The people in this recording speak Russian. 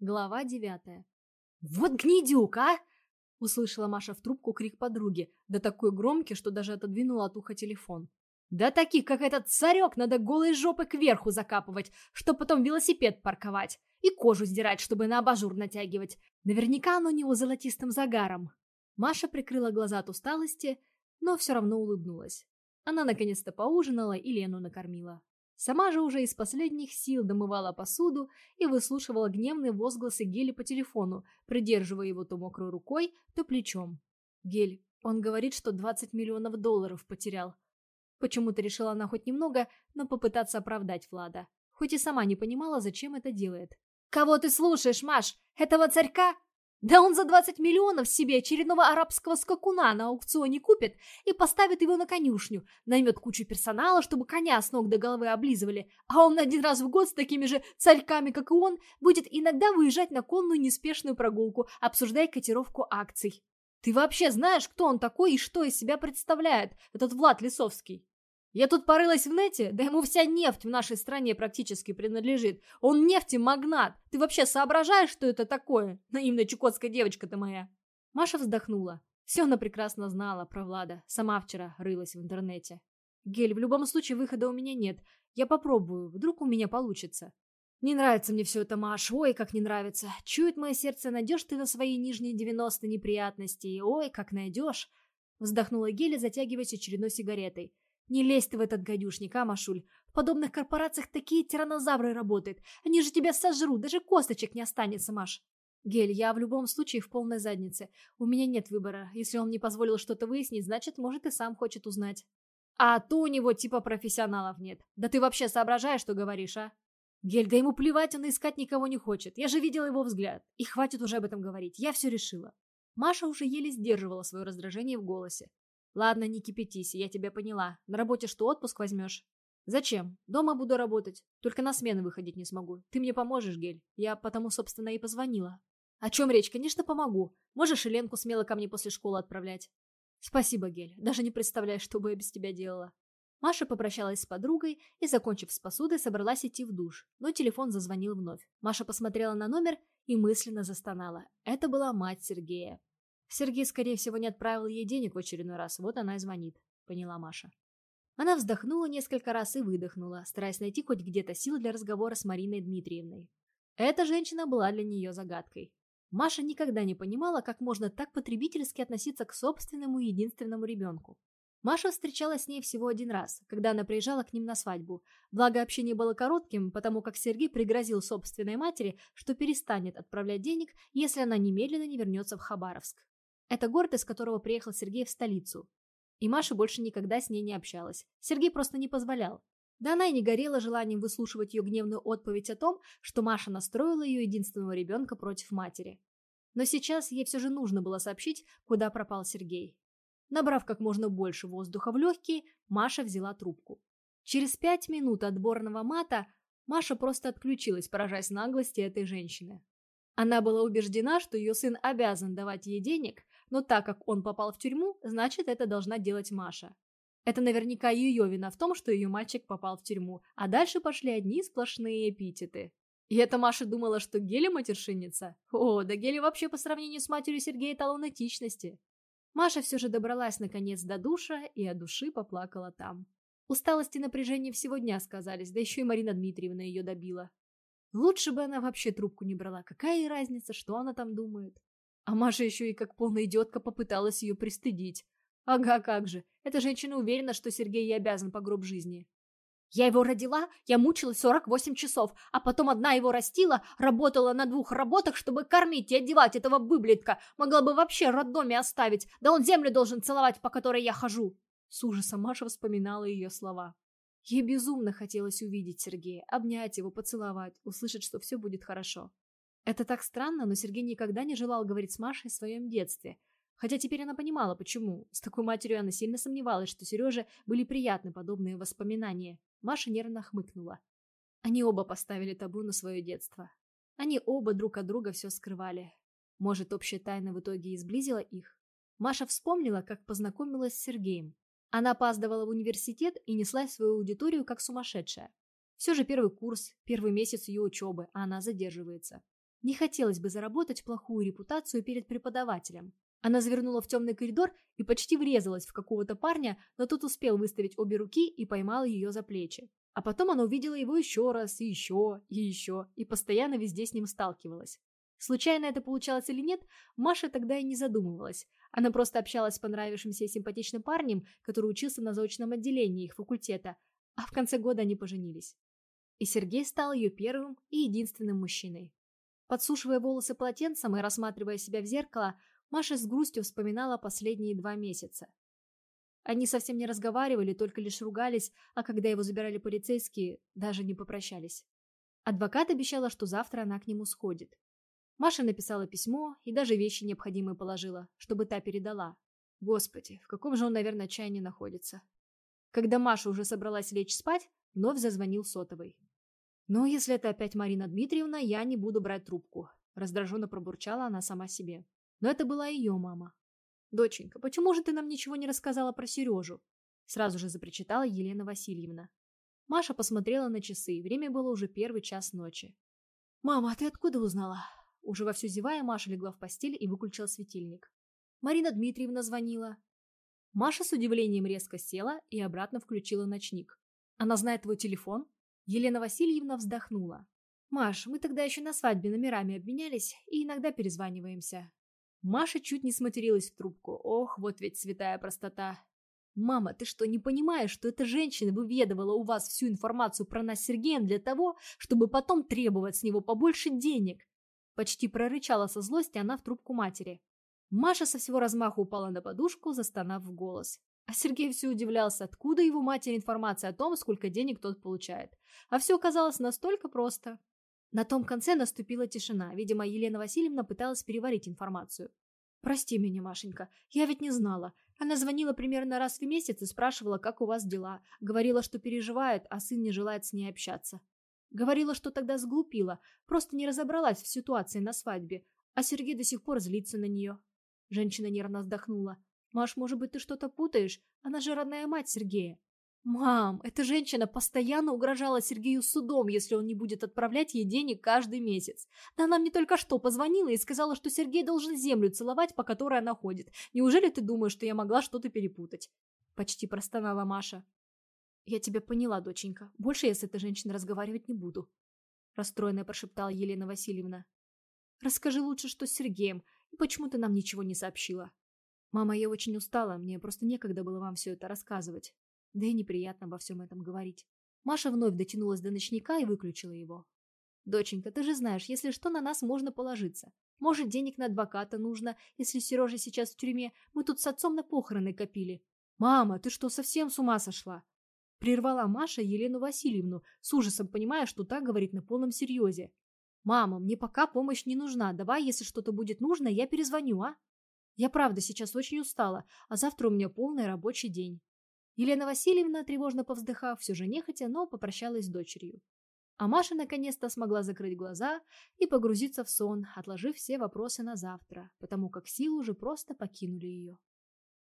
Глава девятая. «Вот гнидюк, а!» Услышала Маша в трубку крик подруги, да такой громкий, что даже отодвинула от уха телефон. «Да таких, как этот царек, надо голой жопой кверху закапывать, чтоб потом велосипед парковать и кожу сдирать, чтобы на абажур натягивать. Наверняка оно у него золотистым загаром». Маша прикрыла глаза от усталости, но все равно улыбнулась. Она наконец-то поужинала и Лену накормила. Сама же уже из последних сил домывала посуду и выслушивала гневные возгласы Гели по телефону, придерживая его то мокрой рукой, то плечом. Гель, он говорит, что 20 миллионов долларов потерял. Почему-то решила она хоть немного, но попытаться оправдать Влада. Хоть и сама не понимала, зачем это делает. «Кого ты слушаешь, Маш? Этого царька? Да он за 20 миллионов себе очередного арабского скакуна на аукционе купит и поставит его на конюшню, наймет кучу персонала, чтобы коня с ног до головы облизывали, а он один раз в год с такими же царьками, как и он, будет иногда выезжать на конную неспешную прогулку, обсуждая котировку акций. Ты вообще знаешь, кто он такой и что из себя представляет, этот Влад Лисовский? Я тут порылась в нете, да ему вся нефть в нашей стране практически принадлежит. Он нефтемагнат. Ты вообще соображаешь, что это такое? Наивная чукотская девочка ты моя. Маша вздохнула. Все она прекрасно знала про Влада. Сама вчера рылась в интернете. Гель, в любом случае выхода у меня нет. Я попробую, вдруг у меня получится. Не нравится мне все это, Маш, ой, как не нравится. Чует мое сердце, найдешь ты на свои нижние девяносто неприятностей. Ой, как найдешь. Вздохнула Геля, затягиваясь очередной сигаретой. Не лезь ты в этот гадюшник, а, Машуль. В подобных корпорациях такие тиранозавры работают. Они же тебя сожрут, даже косточек не останется, Маш. Гель, я в любом случае в полной заднице. У меня нет выбора. Если он не позволил что-то выяснить, значит, может, и сам хочет узнать. А то у него типа профессионалов нет. Да ты вообще соображаешь, что говоришь, а? Гель, да ему плевать, он искать никого не хочет. Я же видела его взгляд. И хватит уже об этом говорить. Я все решила. Маша уже еле сдерживала свое раздражение в голосе. Ладно, не кипятись, я тебя поняла. На работе что, отпуск возьмешь? Зачем? Дома буду работать. Только на смены выходить не смогу. Ты мне поможешь, Гель? Я потому, собственно, и позвонила. О чем речь? Конечно, помогу. Можешь и Ленку смело ко мне после школы отправлять. Спасибо, Гель. Даже не представляешь, что бы я без тебя делала. Маша попрощалась с подругой и, закончив с посудой, собралась идти в душ, но телефон зазвонил вновь. Маша посмотрела на номер и мысленно застонала. Это была мать Сергея. Сергей, скорее всего, не отправил ей денег в очередной раз, вот она и звонит, поняла Маша. Она вздохнула несколько раз и выдохнула, стараясь найти хоть где-то силы для разговора с Мариной Дмитриевной. Эта женщина была для нее загадкой. Маша никогда не понимала, как можно так потребительски относиться к собственному единственному ребенку. Маша встречалась с ней всего один раз, когда она приезжала к ним на свадьбу. Благо, общение было коротким, потому как Сергей пригрозил собственной матери, что перестанет отправлять денег, если она немедленно не вернется в Хабаровск. Это город, из которого приехал Сергей в столицу. И Маша больше никогда с ней не общалась. Сергей просто не позволял. Да она и не горела желанием выслушивать ее гневную отповедь о том, что Маша настроила ее единственного ребенка против матери. Но сейчас ей все же нужно было сообщить, куда пропал Сергей. Набрав как можно больше воздуха в легкие, Маша взяла трубку. Через пять минут отборного мата Маша просто отключилась, поражаясь наглости этой женщины. Она была убеждена, что ее сын обязан давать ей денег, но так как он попал в тюрьму, значит, это должна делать Маша. Это наверняка ее вина в том, что ее мальчик попал в тюрьму, а дальше пошли одни сплошные эпитеты. И эта Маша думала, что Геля матершинница? О, да Геля вообще по сравнению с матерью Сергея талон этичности. Маша все же добралась наконец до душа и от души поплакала там. Усталость и напряжение всего дня сказались, да еще и Марина Дмитриевна ее добила. Лучше бы она вообще трубку не брала, какая ей разница, что она там думает. А Маша еще и как полная идиотка попыталась ее пристыдить. Ага, как же. Эта женщина уверена, что Сергей ей обязан по гроб жизни. Я его родила, я мучилась 48 часов, а потом одна его растила, работала на двух работах, чтобы кормить и одевать этого быблетка. Могла бы вообще роддоме оставить, да он землю должен целовать, по которой я хожу. С ужасом Маша вспоминала ее слова. Ей безумно хотелось увидеть Сергея, обнять его, поцеловать, услышать, что все будет хорошо. Это так странно, но Сергей никогда не желал говорить с Машей о своем детстве. Хотя теперь она понимала, почему. С такой матерью она сильно сомневалась, что Сереже были приятны подобные воспоминания. Маша нервно хмыкнула. Они оба поставили табу на свое детство. Они оба друг от друга все скрывали. Может, общая тайна в итоге и сблизила их? Маша вспомнила, как познакомилась с Сергеем. Она опаздывала в университет и неслась в свою аудиторию как сумасшедшая. Все же первый курс, первый месяц ее учебы, а она задерживается. Не хотелось бы заработать плохую репутацию перед преподавателем. Она завернула в темный коридор и почти врезалась в какого-то парня, но тот успел выставить обе руки и поймал ее за плечи. А потом она увидела его еще раз, и еще, и еще, и постоянно везде с ним сталкивалась. Случайно это получалось или нет, Маша тогда и не задумывалась. Она просто общалась с понравившимся и симпатичным парнем, который учился на заочном отделении их факультета, а в конце года они поженились. И Сергей стал ее первым и единственным мужчиной. Подсушивая волосы полотенцем и рассматривая себя в зеркало, Маша с грустью вспоминала последние два месяца. Они совсем не разговаривали, только лишь ругались, а когда его забирали полицейские, даже не попрощались. Адвокат обещала, что завтра она к нему сходит. Маша написала письмо и даже вещи необходимые положила, чтобы та передала. Господи, в каком же он, наверное, отчаянии находится. Когда Маша уже собралась лечь спать, вновь зазвонил сотовый. «Ну, если это опять Марина Дмитриевна, я не буду брать трубку», раздраженно пробурчала она сама себе. Но это была ее мама. «Доченька, почему же ты нам ничего не рассказала про Сережу?» Сразу же запричитала Елена Васильевна. Маша посмотрела на часы, время было уже первый час ночи. «Мама, а ты откуда узнала?» Уже вовсю зевая, Маша легла в постель и выключила светильник. Марина Дмитриевна звонила. Маша с удивлением резко села и обратно включила ночник. «Она знает твой телефон?» Елена Васильевна вздохнула. «Маш, мы тогда еще на свадьбе номерами обменялись и иногда перезваниваемся. Маша чуть не сматерилась в трубку. Ох, вот ведь святая простота. «Мама, ты что, не понимаешь, что эта женщина выведывала у вас всю информацию про нас с Сергеем для того, чтобы потом требовать с него побольше денег?» Почти прорычала со злости она в трубку матери. Маша со всего размаха упала на подушку, застонав в голос. А Сергей все удивлялся, откуда его матери информация о том, сколько денег тот получает. А все оказалось настолько просто. На том конце наступила тишина. Видимо, Елена Васильевна пыталась переварить информацию. «Прости меня, Машенька, я ведь не знала. Она звонила примерно раз в месяц и спрашивала, как у вас дела. Говорила, что переживает, а сын не желает с ней общаться. Говорила, что тогда сглупила, просто не разобралась в ситуации на свадьбе, а Сергей до сих пор злится на нее». Женщина нервно вздохнула. «Маш, может быть, ты что-то путаешь? Она же родная мать Сергея. «Мам, эта женщина постоянно угрожала Сергею судом, если он не будет отправлять ей денег каждый месяц. Да она мне только что позвонила и сказала, что Сергей должен землю целовать, по которой она ходит. Неужели ты думаешь, что я могла что-то перепутать?» Почти простонала Маша. «Я тебя поняла, доченька. Больше я с этой женщиной разговаривать не буду», расстроенная прошептала Елена Васильевна. «Расскажи лучше, что с Сергеем, и почему ты нам ничего не сообщила?» «Мама, я очень устала, мне просто некогда было вам все это рассказывать. Да и неприятно обо всем этом говорить. Маша вновь дотянулась до ночника и выключила его. «Доченька, ты же знаешь, если что, на нас можно положиться. Может, денег на адвоката нужно, если Сережа сейчас в тюрьме. Мы тут с отцом на похороны копили». «Мама, ты что, совсем с ума сошла?» Прервала Маша Елену Васильевну, с ужасом понимая, что та говорит на полном серьезе. «Мама, мне пока помощь не нужна. Давай, если что-то будет нужно, я перезвоню, а? Я правда сейчас очень устала, а завтра у меня полный рабочий день». Елена Васильевна, тревожно повздыхав, все же нехотя, но попрощалась с дочерью. А Маша наконец-то смогла закрыть глаза и погрузиться в сон, отложив все вопросы на завтра, потому как силы уже просто покинули ее.